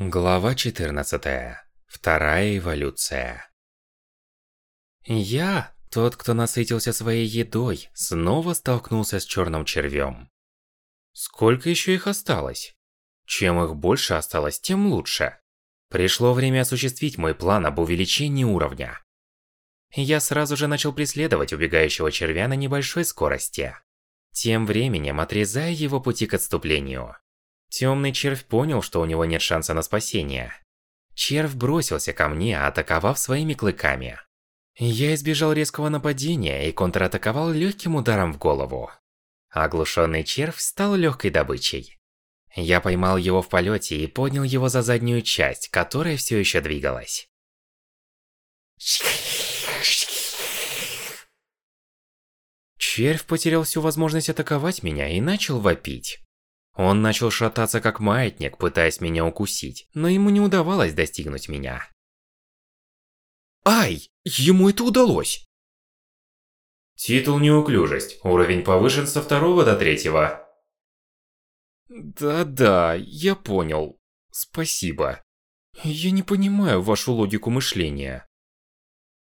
Глава 14. Вторая эволюция. Я, тот, кто насытился своей едой, снова столкнулся с черным червем. Сколько еще их осталось? Чем их больше осталось, тем лучше. Пришло время осуществить мой план об увеличении уровня. Я сразу же начал преследовать убегающего червя на небольшой скорости. Тем временем отрезая его пути к отступлению. Темный червь понял, что у него нет шанса на спасение. Червь бросился ко мне, атаковав своими клыками. Я избежал резкого нападения и контратаковал легким ударом в голову. Оглушенный червь стал легкой добычей. Я поймал его в полете и поднял его за заднюю часть, которая все еще двигалась. Червь потерял всю возможность атаковать меня и начал вопить. Он начал шататься как маятник, пытаясь меня укусить, но ему не удавалось достигнуть меня. Ай! Ему это удалось! Титул «Неуклюжесть». Уровень повышен со второго до третьего. Да-да, я понял. Спасибо. Я не понимаю вашу логику мышления.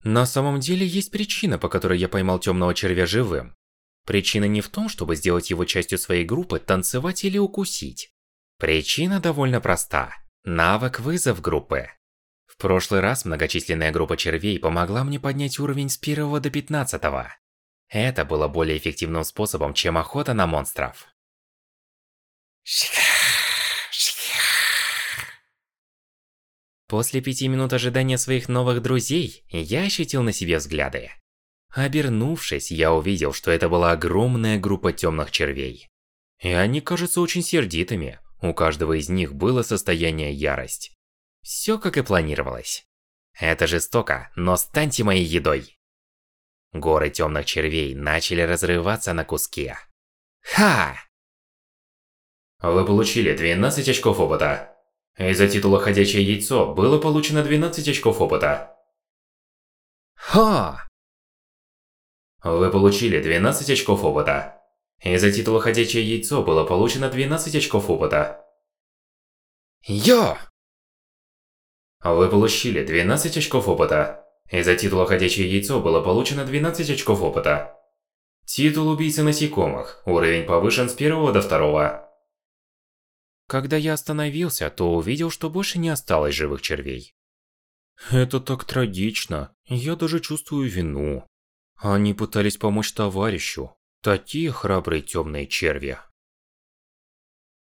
На самом деле есть причина, по которой я поймал темного червя живым. Причина не в том, чтобы сделать его частью своей группы, танцевать или укусить. Причина довольно проста. Навык вызов группы. В прошлый раз многочисленная группа червей помогла мне поднять уровень с 1 до 15. Это было более эффективным способом, чем охота на монстров. После пяти минут ожидания своих новых друзей, я ощутил на себе взгляды. Обернувшись, я увидел, что это была огромная группа темных червей. И они кажутся очень сердитыми. У каждого из них было состояние ярость. Все как и планировалось. Это жестоко, но станьте моей едой. Горы темных червей начали разрываться на куски. Ха! Вы получили 12 очков опыта. Из-за титула «Ходячее яйцо» было получено 12 очков опыта. Ха! Вы получили 12 очков опыта. Из-за титула «Ходячее яйцо» было получено 12 очков опыта. Йо! Вы получили 12 очков опыта. Из-за титула «Ходячее яйцо» было получено 12 очков опыта. Титул убийцы насекомых. Уровень повышен с первого до второго. Когда я остановился, то увидел, что больше не осталось живых червей. Это так трагично. Я даже чувствую вину. Они пытались помочь товарищу. Такие храбрые темные черви.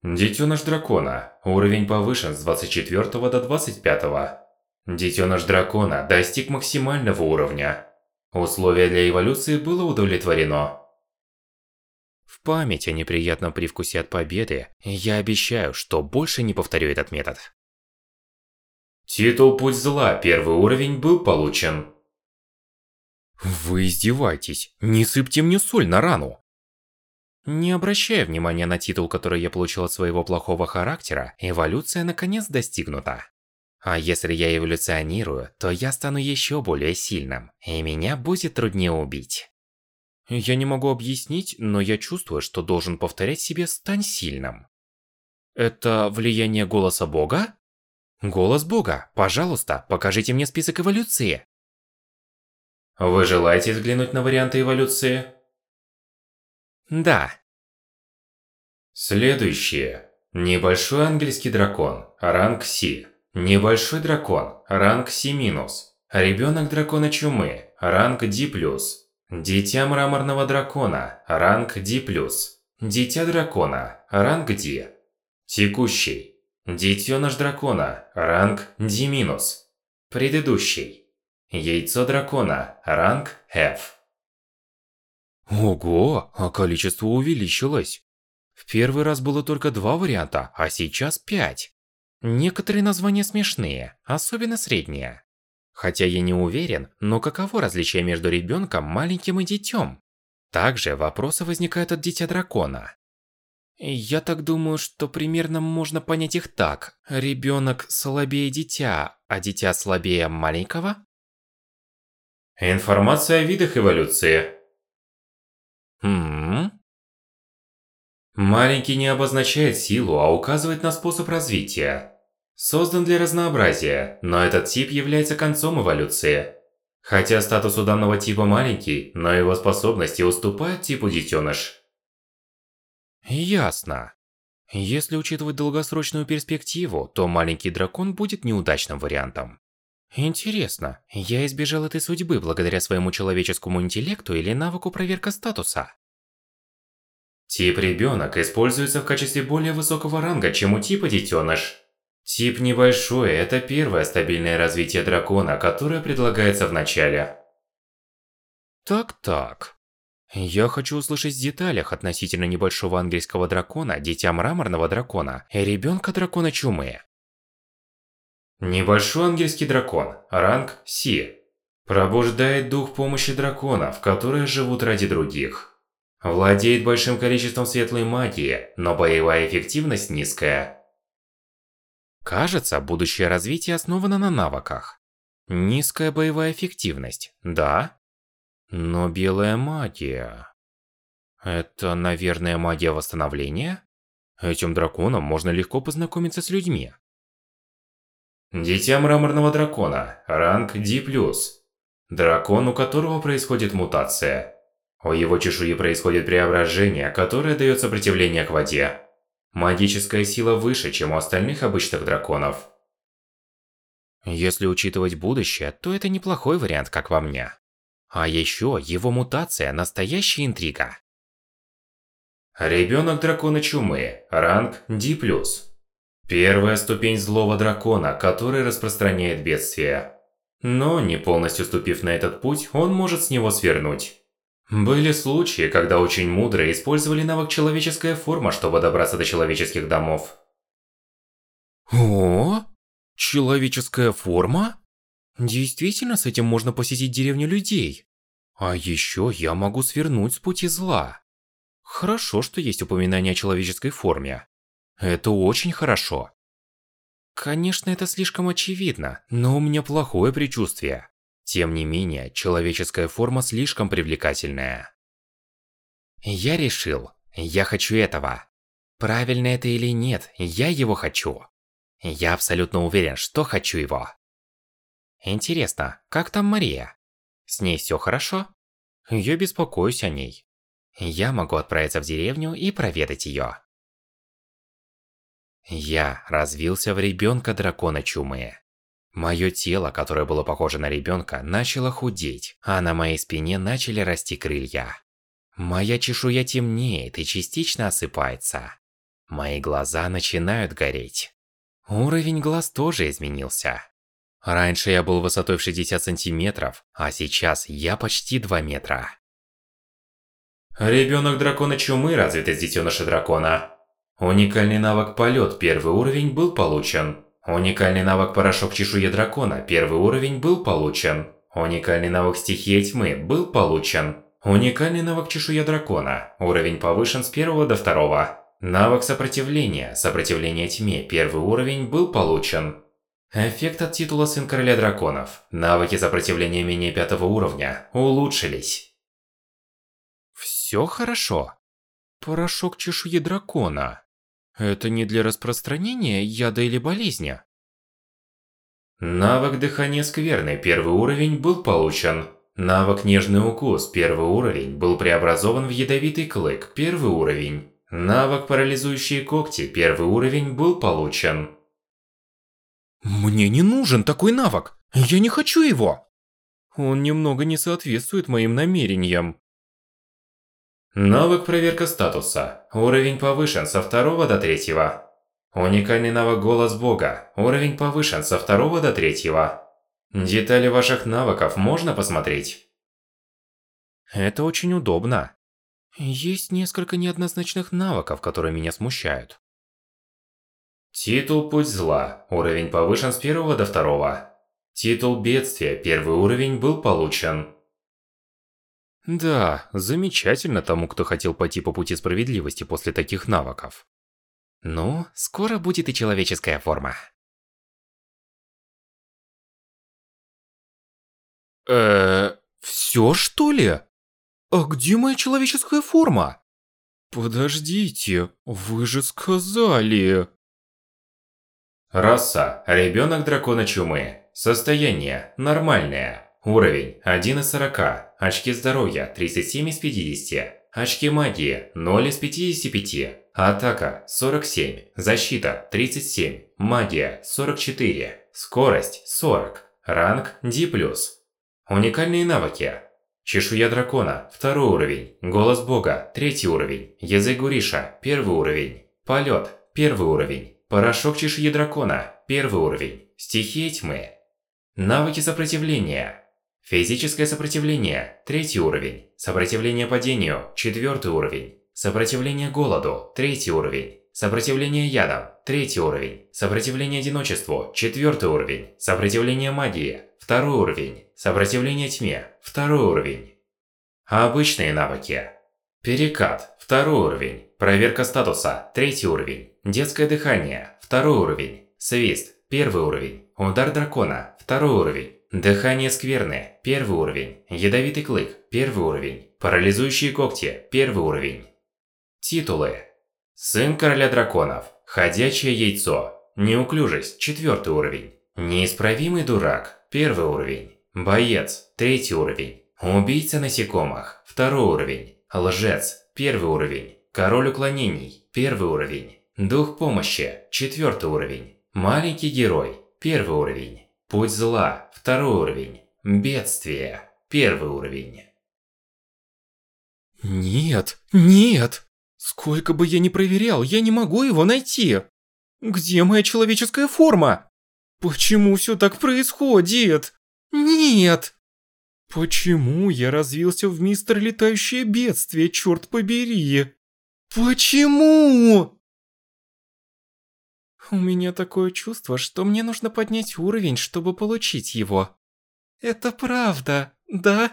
Детеныш дракона. Уровень повышен с 24 до 25. Детеныш дракона достиг максимального уровня. Условие для эволюции было удовлетворено. В память о неприятном привкусе от победы, я обещаю, что больше не повторю этот метод. Титул Путь Зла, первый уровень, был получен. Вы издеваетесь. Не сыпьте мне соль на рану. Не обращая внимания на титул, который я получил от своего плохого характера, эволюция наконец достигнута. А если я эволюционирую, то я стану еще более сильным, и меня будет труднее убить. Я не могу объяснить, но я чувствую, что должен повторять себе «стань сильным». Это влияние голоса бога? Голос бога, пожалуйста, покажите мне список эволюции. Вы желаете взглянуть на варианты эволюции? Да. Следующее. Небольшой ангельский дракон, ранг Си. Небольшой дракон, ранг Си-. Ребенок дракона чумы, ранг D+. Дитя мраморного дракона, ранг D+. Дитя дракона, ранг D. Текущий. Детеныш дракона, ранг D-. Предыдущий. Яйцо дракона. Ранг F. Ого, а количество увеличилось. В первый раз было только два варианта, а сейчас пять. Некоторые названия смешные, особенно средние. Хотя я не уверен, но каково различие между ребенком, маленьким и детем? Также вопросы возникают от дитя дракона. Я так думаю, что примерно можно понять их так. Ребенок слабее дитя, а дитя слабее маленького? Информация о видах эволюции. Хм. Маленький не обозначает силу, а указывает на способ развития. Создан для разнообразия, но этот тип является концом эволюции. Хотя статус у данного типа маленький, но его способности уступают типу детеныш. Ясно. Если учитывать долгосрочную перспективу, то маленький дракон будет неудачным вариантом. Интересно, я избежал этой судьбы благодаря своему человеческому интеллекту или навыку проверка статуса? Тип ребенок используется в качестве более высокого ранга, чем у типа детеныш. Тип небольшой – это первое стабильное развитие дракона, которое предлагается в начале. Так-так. Я хочу услышать в деталях относительно небольшого ангельского дракона, дитя мраморного дракона и ребенка дракона чумы. Небольшой ангельский дракон, ранг Си. Пробуждает дух помощи драконов, которые живут ради других. Владеет большим количеством светлой магии, но боевая эффективность низкая. Кажется, будущее развитие основано на навыках. Низкая боевая эффективность, да? Но белая магия... Это, наверное, магия восстановления? Этим драконом можно легко познакомиться с людьми. Дитя мраморного дракона, ранг D+. Дракон, у которого происходит мутация. У его чешуи происходит преображение, которое дает сопротивление к воде. Магическая сила выше, чем у остальных обычных драконов. Если учитывать будущее, то это неплохой вариант, как во мне. А еще его мутация – настоящая интрига. Ребенок дракона чумы, ранг D+. Первая ступень злого дракона, который распространяет бедствие. Но, не полностью ступив на этот путь, он может с него свернуть. Были случаи, когда очень мудрые использовали навык «Человеческая форма», чтобы добраться до человеческих домов. О, человеческая форма? Действительно, с этим можно посетить деревню людей. А еще я могу свернуть с пути зла. Хорошо, что есть упоминание о человеческой форме. Это очень хорошо. Конечно, это слишком очевидно, но у меня плохое предчувствие. Тем не менее, человеческая форма слишком привлекательная. Я решил, я хочу этого. Правильно это или нет, я его хочу. Я абсолютно уверен, что хочу его. Интересно, как там Мария? С ней все хорошо? Я беспокоюсь о ней. Я могу отправиться в деревню и проведать ее. Я развился в ребенка дракона чумы. Мое тело, которое было похоже на ребенка, начало худеть, а на моей спине начали расти крылья. Моя чешуя темнеет и частично осыпается. Мои глаза начинают гореть. Уровень глаз тоже изменился. Раньше я был высотой в 60 сантиметров, а сейчас я почти 2 метра. Ребенок дракона чумы развит из детеныша дракона. Уникальный навык полет первый уровень был получен. Уникальный навык Порошок Чешуи Дракона, первый уровень, был получен. Уникальный навык Стихия Тьмы был получен. Уникальный навык Чешуя Дракона, уровень повышен с первого до второго. Навык Сопротивления, Сопротивление Тьме, первый уровень, был получен. Эффект от титула Сын Короля Драконов. Навыки сопротивления менее пятого уровня улучшились. Все хорошо. Порошок чешуи дракона. Это не для распространения яда или болезни. Навык дыхания скверны первый уровень был получен. Навык нежный укус первый уровень был преобразован в ядовитый клык первый уровень. Навык парализующие когти первый уровень был получен. Мне не нужен такой навык. Я не хочу его. Он немного не соответствует моим намерениям. Навык проверка статуса. Уровень повышен со второго до третьего. Уникальный навык голос бога. Уровень повышен со второго до третьего. Детали ваших навыков можно посмотреть. Это очень удобно. Есть несколько неоднозначных навыков, которые меня смущают. Титул Путь Зла. Уровень повышен с первого до второго. Титул Бедствия. Первый уровень был получен. Да, замечательно тому, кто хотел пойти по пути справедливости после таких навыков. Ну, скоро будет и человеческая форма. Э, все что ли? А где моя человеческая форма? Подождите, вы же сказали... Раса – ребенок дракона чумы. Состояние – нормальное. Уровень – 1 из 40. Очки здоровья – 37 из 50. Очки магии – 0 из 55. Атака – 47. Защита – 37. Магия – 44. Скорость – 40. Ранг – D+. Уникальные навыки. Чешуя дракона – второй уровень. Голос бога – третий уровень. Язык Гуриша – первый уровень. Полет – первый уровень. Порошок чешуи дракона – первый уровень. Стихия тьмы. Навыки сопротивления. Физическое сопротивление – третий уровень. Сопротивление падению – четвертый уровень. Сопротивление голоду – третий уровень. Сопротивление ядам – третий уровень. Сопротивление одиночеству – четвертый уровень. Сопротивление магии – второй уровень. Сопротивление тьме – второй уровень. Обычные навыки. Перекат – второй уровень. Проверка статуса – третий уровень. Детское дыхание – второй уровень. Свист – первый уровень. Удар дракона – второй уровень. Дыхание скверны – первый уровень. Ядовитый клык – первый уровень. Парализующие когти – первый уровень. Титулы. Сын короля драконов. Ходячее яйцо. Неуклюжесть – четвертый уровень. Неисправимый дурак – первый уровень. Боец – третий уровень. Убийца насекомых – второй уровень. Лжец – первый уровень. Король уклонений – первый уровень. Дух помощи – четвертый уровень. Маленький герой – первый уровень. Путь зла – второй уровень. Бедствие – первый уровень. Нет, нет! Сколько бы я ни проверял, я не могу его найти! Где моя человеческая форма? Почему все так происходит? Нет! Почему я развился в мистер Летающее Бедствие, черт побери? Почему? У меня такое чувство, что мне нужно поднять уровень, чтобы получить его. Это правда, да?